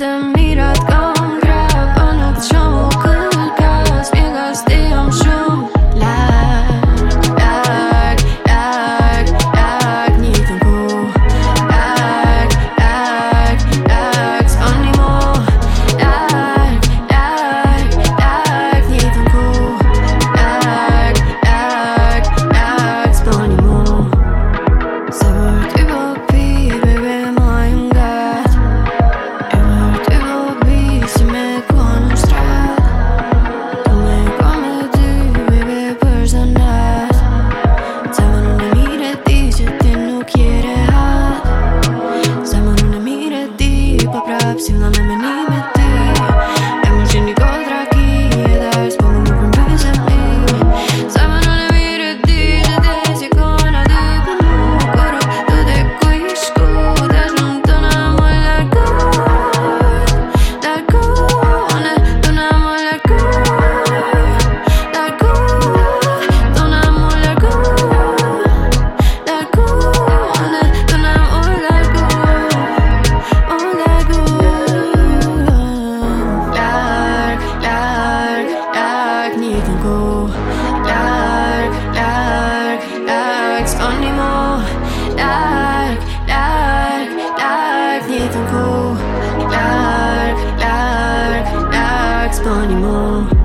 the cups, two lemonade anymore